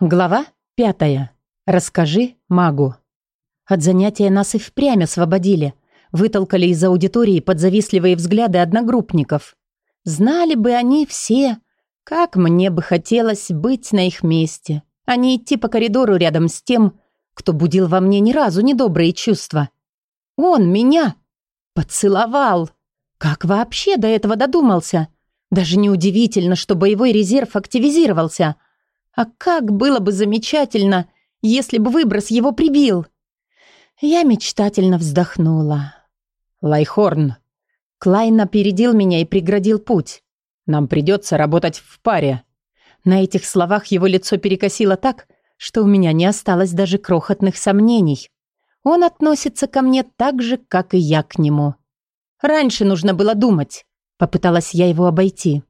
Глава пятая. Расскажи магу. От занятия нас и впрямь освободили. Вытолкали из аудитории под взгляды одногруппников. Знали бы они все, как мне бы хотелось быть на их месте, а не идти по коридору рядом с тем, кто будил во мне ни разу недобрые чувства. Он меня поцеловал. Как вообще до этого додумался? Даже неудивительно, что боевой резерв активизировался — а как было бы замечательно, если бы выброс его прибил. Я мечтательно вздохнула. Лайхорн. Клайн опередил меня и преградил путь. Нам придется работать в паре. На этих словах его лицо перекосило так, что у меня не осталось даже крохотных сомнений. Он относится ко мне так же, как и я к нему. Раньше нужно было думать. Попыталась я его обойти.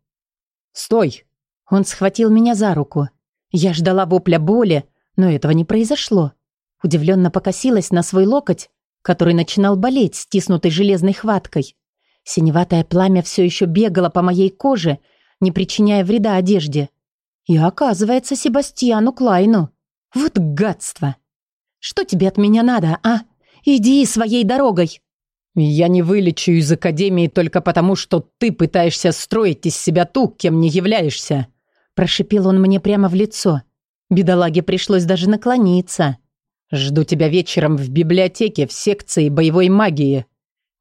«Стой!» Он схватил меня за руку. Я ждала вопля боли, но этого не произошло. Удивленно покосилась на свой локоть, который начинал болеть стиснутой железной хваткой. Синеватое пламя все еще бегало по моей коже, не причиняя вреда одежде. И оказывается Себастьяну Клайну. Вот гадство! Что тебе от меня надо, а? Иди своей дорогой. Я не вылечу из Академии только потому, что ты пытаешься строить из себя ту, кем не являешься. Прошипел он мне прямо в лицо. Бедолаге пришлось даже наклониться. «Жду тебя вечером в библиотеке в секции боевой магии.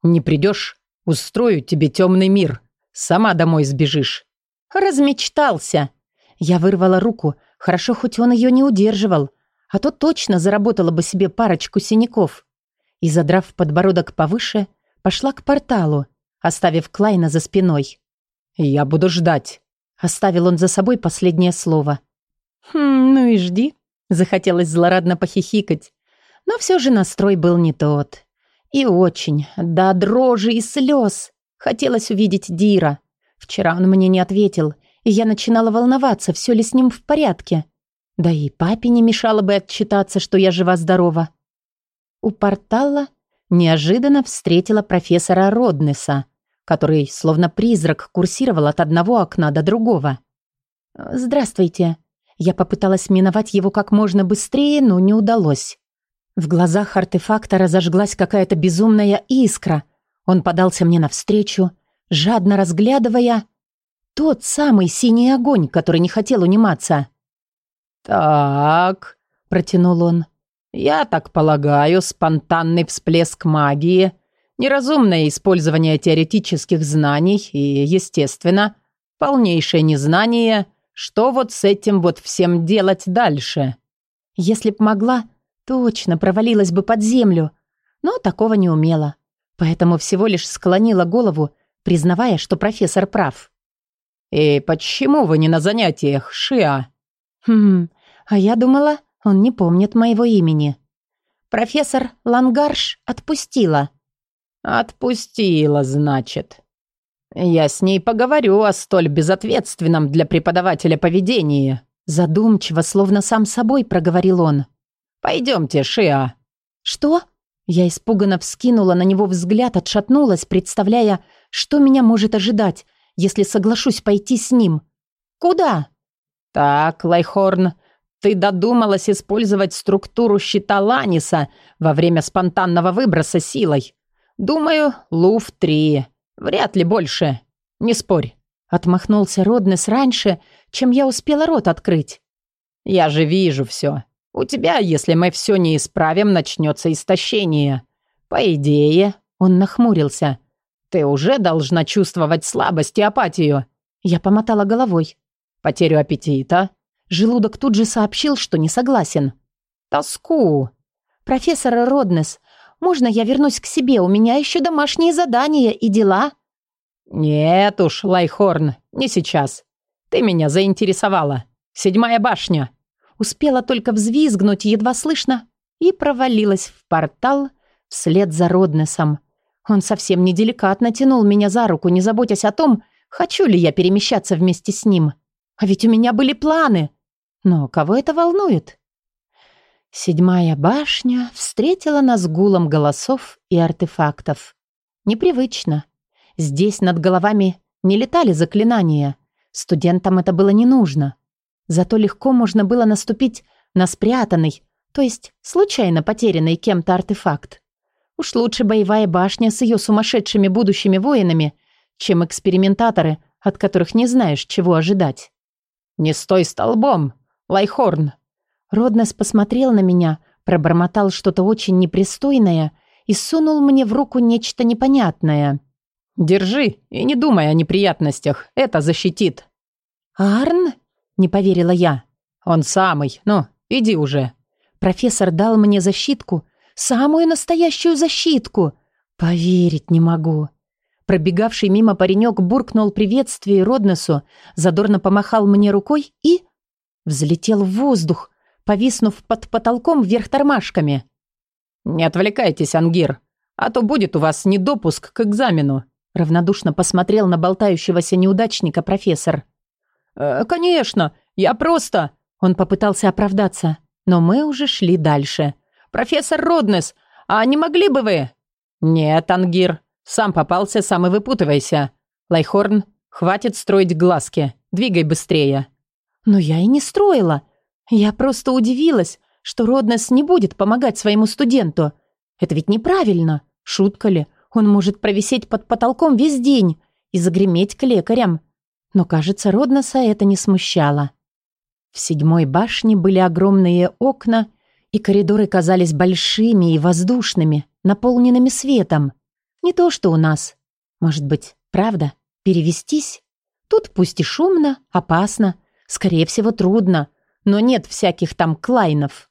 Не придешь? Устрою тебе темный мир. Сама домой сбежишь». «Размечтался!» Я вырвала руку, хорошо хоть он ее не удерживал, а то точно заработала бы себе парочку синяков. И, задрав подбородок повыше, пошла к порталу, оставив Клайна за спиной. «Я буду ждать», Оставил он за собой последнее слово. «Хм, ну и жди», — захотелось злорадно похихикать. Но все же настрой был не тот. И очень, да дрожи и слез. Хотелось увидеть Дира. Вчера он мне не ответил, и я начинала волноваться, все ли с ним в порядке. Да и папе не мешало бы отчитаться, что я жива-здорова. У портала неожиданно встретила профессора Роднеса, который, словно призрак, курсировал от одного окна до другого. «Здравствуйте». Я попыталась миновать его как можно быстрее, но не удалось. В глазах артефакта разожглась какая-то безумная искра. Он подался мне навстречу, жадно разглядывая тот самый синий огонь, который не хотел униматься. «Так», — протянул он, — «я так полагаю, спонтанный всплеск магии неразумное использование теоретических знаний и, естественно, полнейшее незнание, что вот с этим вот всем делать дальше. Если б могла, точно провалилась бы под землю, но такого не умела, поэтому всего лишь склонила голову, признавая, что профессор прав. «И почему вы не на занятиях, Шиа?» «Хм, а я думала, он не помнит моего имени». «Профессор Лангарш отпустила», «Отпустила, значит. Я с ней поговорю о столь безответственном для преподавателя поведении». Задумчиво, словно сам собой проговорил он. «Пойдемте, Шиа». «Что?» Я испуганно вскинула на него взгляд, отшатнулась, представляя, что меня может ожидать, если соглашусь пойти с ним. «Куда?» «Так, Лайхорн, ты додумалась использовать структуру щита Ланиса во время спонтанного выброса силой. «Думаю, лув три. Вряд ли больше. Не спорь». Отмахнулся Роднес раньше, чем я успела рот открыть. «Я же вижу все. У тебя, если мы все не исправим, начнется истощение. По идее...» Он нахмурился. «Ты уже должна чувствовать слабость и апатию». Я помотала головой. «Потерю аппетита». Желудок тут же сообщил, что не согласен. «Тоску». «Профессор Роднес, можно я вернусь к себе? У меня еще домашние задания и дела». «Нет уж, Лайхорн, не сейчас. Ты меня заинтересовала. Седьмая башня». Успела только взвизгнуть, едва слышно, и провалилась в портал вслед за Роднесом. Он совсем неделикатно тянул меня за руку, не заботясь о том, хочу ли я перемещаться вместе с ним. А ведь у меня были планы. Но кого это волнует? Седьмая башня встретила нас гулом голосов и артефактов. Непривычно. Здесь над головами не летали заклинания. Студентам это было не нужно. Зато легко можно было наступить на спрятанный, то есть случайно потерянный кем-то артефакт. Уж лучше боевая башня с ее сумасшедшими будущими воинами, чем экспериментаторы, от которых не знаешь, чего ожидать. «Не стой столбом, Лайхорн!» Роднес посмотрел на меня, пробормотал что-то очень непристойное и сунул мне в руку нечто непонятное. «Держи и не думай о неприятностях, это защитит». «Арн?» – не поверила я. «Он самый, ну, иди уже». Профессор дал мне защитку, самую настоящую защитку. Поверить не могу. Пробегавший мимо паренек буркнул приветствие Роднесу, задорно помахал мне рукой и... Взлетел в воздух, повиснув под потолком вверх тормашками. «Не отвлекайтесь, Ангир, а то будет у вас недопуск к экзамену», равнодушно посмотрел на болтающегося неудачника профессор. «Э, «Конечно, я просто...» Он попытался оправдаться, но мы уже шли дальше. «Профессор Роднес, а не могли бы вы...» «Нет, Ангир, сам попался, сам и выпутывайся. Лайхорн, хватит строить глазки, двигай быстрее». «Но я и не строила. Я просто удивилась, что Роднес не будет помогать своему студенту. Это ведь неправильно. Шутка ли? Он может провисеть под потолком весь день и загреметь к лекарям. Но, кажется, Роднеса это не смущало. В седьмой башне были огромные окна, и коридоры казались большими и воздушными, наполненными светом. Не то, что у нас. Может быть, правда, перевестись? Тут пусть и шумно, опасно, скорее всего, трудно, но нет всяких там клайнов.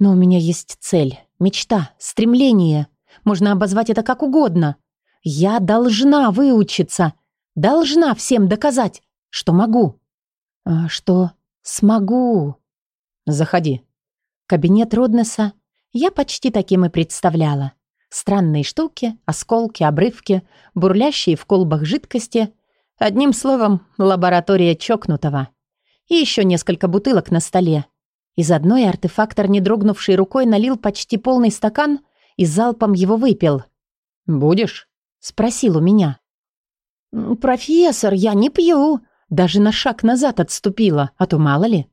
Но у меня есть цель, мечта, стремление. Можно обозвать это как угодно. Я должна выучиться, должна всем доказать, что могу. А что смогу. Заходи. Кабинет Роднеса я почти таким и представляла. Странные штуки, осколки, обрывки, бурлящие в колбах жидкости. Одним словом, лаборатория чокнутого. И еще несколько бутылок на столе. Из одной артефактор, не дрогнувший рукой, налил почти полный стакан и залпом его выпил. «Будешь?» — спросил у меня. «Профессор, я не пью!» Даже на шаг назад отступила, а то мало ли.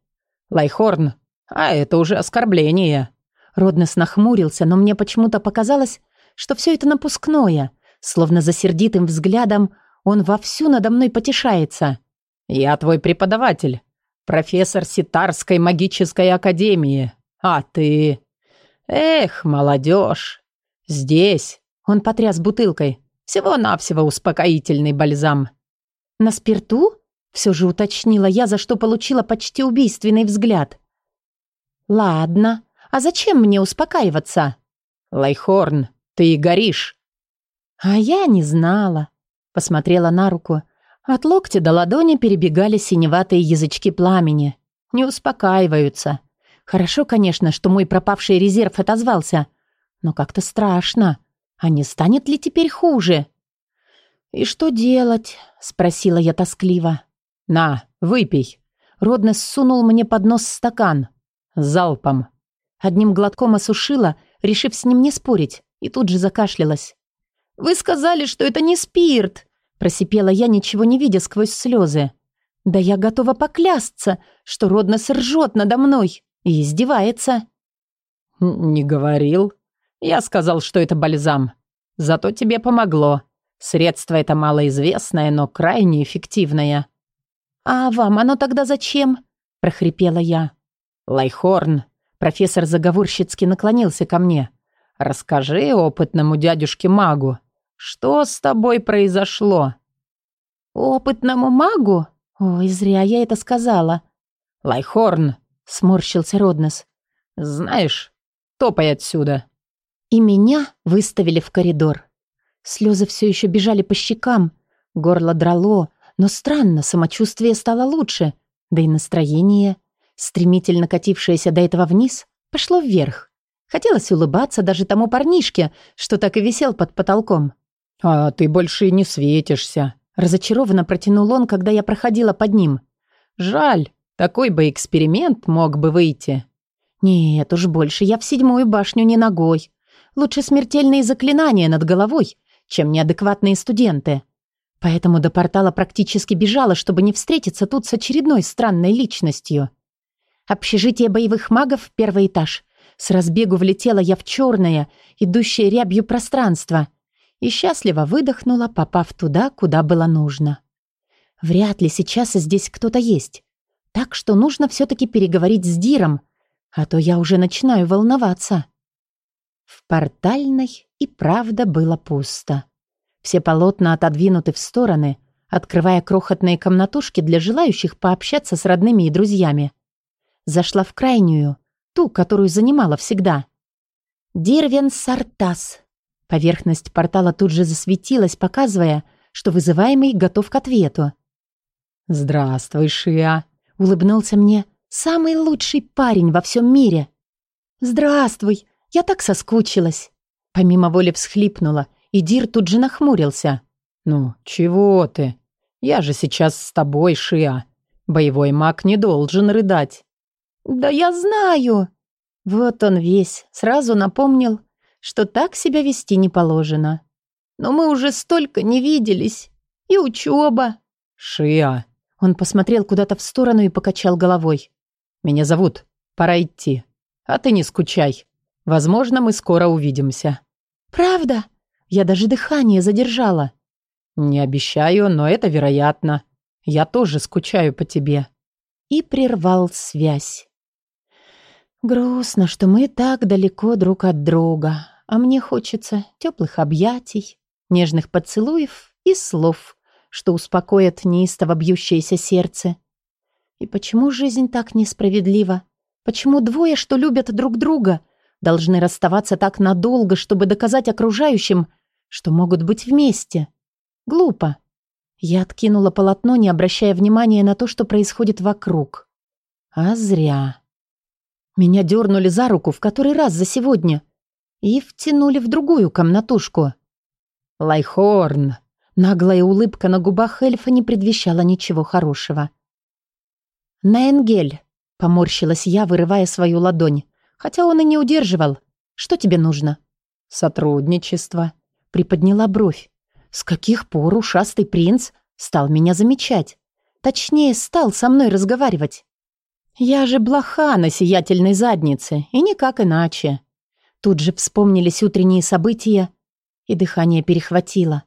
«Лайхорн, а это уже оскорбление!» Роднес нахмурился, но мне почему-то показалось, что все это напускное, словно за сердитым взглядом он вовсю надо мной потешается. «Я твой преподаватель, профессор Ситарской магической академии, а ты...» «Эх, молодежь! Здесь...» Он потряс бутылкой. «Всего-навсего успокоительный бальзам». «На спирту?» Все же уточнила я, за что получила почти убийственный взгляд. «Ладно, а зачем мне успокаиваться?» «Лайхорн, ты горишь». «А я не знала». Посмотрела на руку. От локтя до ладони перебегали синеватые язычки пламени. Не успокаиваются. Хорошо, конечно, что мой пропавший резерв отозвался. Но как-то страшно. А не станет ли теперь хуже? «И что делать?» — спросила я тоскливо. «На, выпей». Роднес сунул мне под нос стакан. Залпом. Одним глотком осушила, решив с ним не спорить, и тут же закашлялась. «Вы сказали, что это не спирт!» Просипела я, ничего не видя сквозь слезы. «Да я готова поклясться, что Роднес ржет надо мной и издевается». «Не говорил. Я сказал, что это бальзам. Зато тебе помогло. Средство это малоизвестное, но крайне эффективное». «А вам оно тогда зачем?» – прохрипела я. «Лайхорн», – профессор заговорщицки наклонился ко мне. «Расскажи опытному дядюшке-магу, что с тобой произошло?» «Опытному магу? Ой, зря я это сказала». «Лайхорн», – сморщился Роднес. «Знаешь, топай отсюда». И меня выставили в коридор. Слезы все еще бежали по щекам, горло драло, но странно, самочувствие стало лучше, да и настроение стремительно катившееся до этого вниз, пошло вверх. Хотелось улыбаться даже тому парнишке, что так и висел под потолком. «А ты больше не светишься», — разочарованно протянул он, когда я проходила под ним. «Жаль, такой бы эксперимент мог бы выйти». «Нет уж больше, я в седьмую башню не ногой. Лучше смертельные заклинания над головой, чем неадекватные студенты. Поэтому до портала практически бежала, чтобы не встретиться тут с очередной странной личностью. Общежитие боевых магов, первый этаж. С разбегу влетела я в черное, идущее рябью пространство, и счастливо выдохнула, попав туда, куда было нужно. Вряд ли сейчас здесь кто-то есть. Так что нужно все-таки переговорить с Диром, а то я уже начинаю волноваться. В портальной и правда было пусто. Все полотна отодвинуты в стороны, открывая крохотные комнатушки для желающих пообщаться с родными и друзьями. Зашла в крайнюю, ту, которую занимала всегда. Дирвен Сартас. Поверхность портала тут же засветилась, показывая, что вызываемый готов к ответу. «Здравствуй, Шиа», — улыбнулся мне самый лучший парень во всем мире. «Здравствуй, я так соскучилась». Помимо воли всхлипнула, и Дир тут же нахмурился. «Ну, чего ты? Я же сейчас с тобой, Шиа. Боевой маг не должен рыдать». «Да я знаю!» Вот он весь, сразу напомнил, что так себя вести не положено. «Но мы уже столько не виделись. И учеба». «Шиа!» Он посмотрел куда-то в сторону и покачал головой. «Меня зовут. Пора идти. А ты не скучай. Возможно, мы скоро увидимся». «Правда?» Я даже дыхание задержала. «Не обещаю, но это вероятно. Я тоже скучаю по тебе». И прервал связь. Грустно, что мы так далеко друг от друга, а мне хочется теплых объятий, нежных поцелуев и слов, что успокоят неистово бьющееся сердце. И почему жизнь так несправедлива? Почему двое, что любят друг друга, должны расставаться так надолго, чтобы доказать окружающим, что могут быть вместе? Глупо. Я откинула полотно, не обращая внимания на то, что происходит вокруг. А зря. Меня дернули за руку в который раз за сегодня и втянули в другую комнатушку. «Лайхорн!» Наглая улыбка на губах эльфа не предвещала ничего хорошего. «Наэнгель!» — поморщилась я, вырывая свою ладонь. Хотя он и не удерживал. «Что тебе нужно?» «Сотрудничество», — приподняла бровь. «С каких пор ушастый принц стал меня замечать? Точнее, стал со мной разговаривать?» Я же блоха на сиятельной заднице, и никак иначе. Тут же вспомнились утренние события, и дыхание перехватило.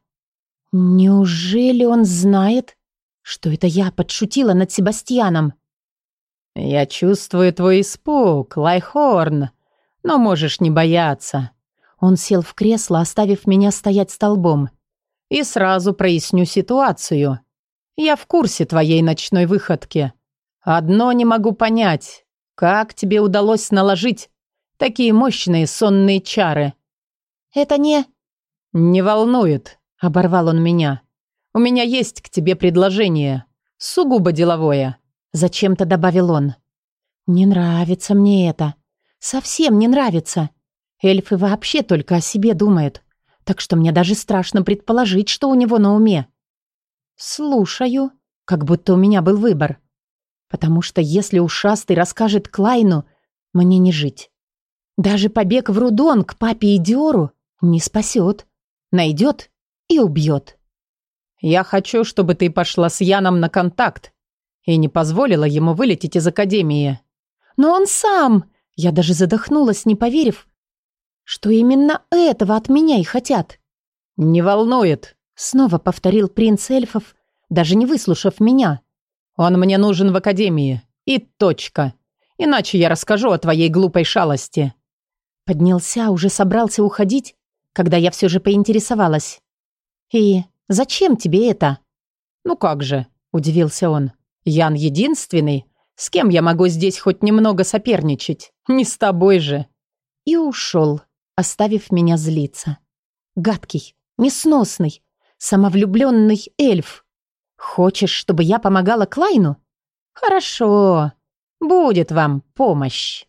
Неужели он знает, что это я подшутила над Себастьяном? «Я чувствую твой испуг, Лайхорн, но можешь не бояться». Он сел в кресло, оставив меня стоять столбом. «И сразу проясню ситуацию. Я в курсе твоей ночной выходки. Одно не могу понять. Как тебе удалось наложить такие мощные сонные чары? Это не... Не волнует, оборвал он меня. У меня есть к тебе предложение. Сугубо деловое. Зачем-то добавил он. Не нравится мне это. Совсем не нравится. Эльфы вообще только о себе думают. Так что мне даже страшно предположить, что у него на уме. Слушаю, как будто у меня был выбор. Потому что если ушастый расскажет Клайну, мне не жить. Даже побег в Рудон к папе и Диору не спасет. Найдет и убьет. «Я хочу, чтобы ты пошла с Яном на контакт и не позволила ему вылететь из Академии». «Но он сам!» Я даже задохнулась, не поверив, что именно этого от меня и хотят. «Не волнует», — снова повторил принц эльфов, даже не выслушав меня. Он мне нужен в академии. И точка. Иначе я расскажу о твоей глупой шалости». Поднялся, уже собрался уходить, когда я все же поинтересовалась. «И зачем тебе это?» «Ну как же», — удивился он. «Ян единственный, с кем я могу здесь хоть немного соперничать. Не с тобой же». И ушел, оставив меня злиться. Гадкий, несносный, самовлюбленный эльф. Хочешь, чтобы я помогала Клайну? Хорошо, будет вам помощь.